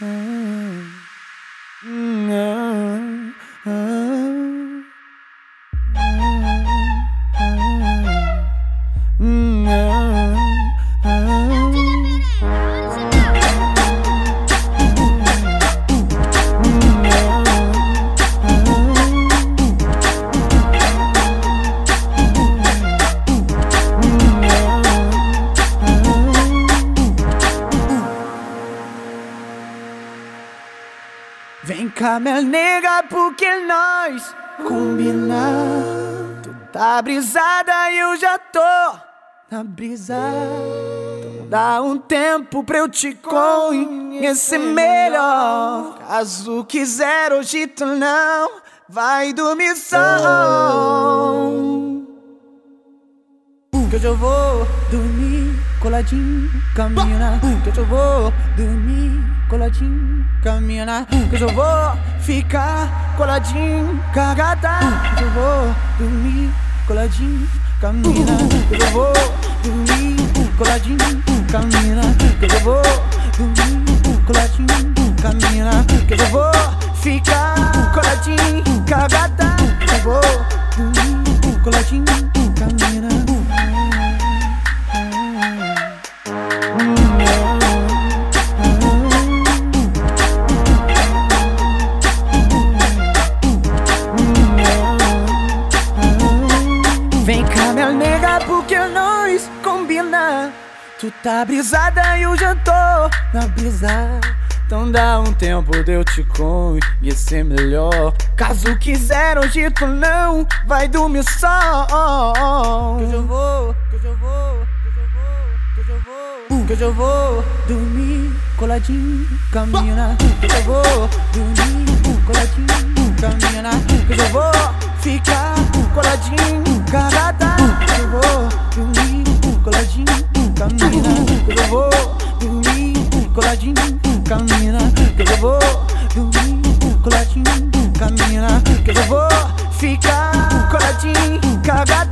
Mm. Minha nega, porque nós combinamos. Tu tá brisada e eu já tô na brisa. Então dá um tempo pra eu te conhecer melhor. Caso quiser, hoje tu não vai dormir só. Que hoje eu vou dormir coladinho, caminhar. Que eu vou dormir coladinho, caminhar. Que eu vou ficar coladinho, cagada. Que eu vou dormir coladinho, caminhar. Que eu vou dormir coladinho, caminhar. Que eu vou porque nós combina. Tu tá brisada e eu já tô na brisa. Então dá um tempo de eu te conhecer melhor. Caso quiser, hoje tu não vai dormir só. Que hoje eu vou, que hoje eu vou, que hoje eu vou, que hoje eu vou. Dormir coladinho, caminhar. Que hoje eu vou dormir coladinho, caminhar. Que hoje eu vou ficar coladinho, caminhar. Que eu vou dormir coladinho, caminhar. Que eu vou dormir coladinho, caminhar. Que eu vou ficar coladinho, cagada.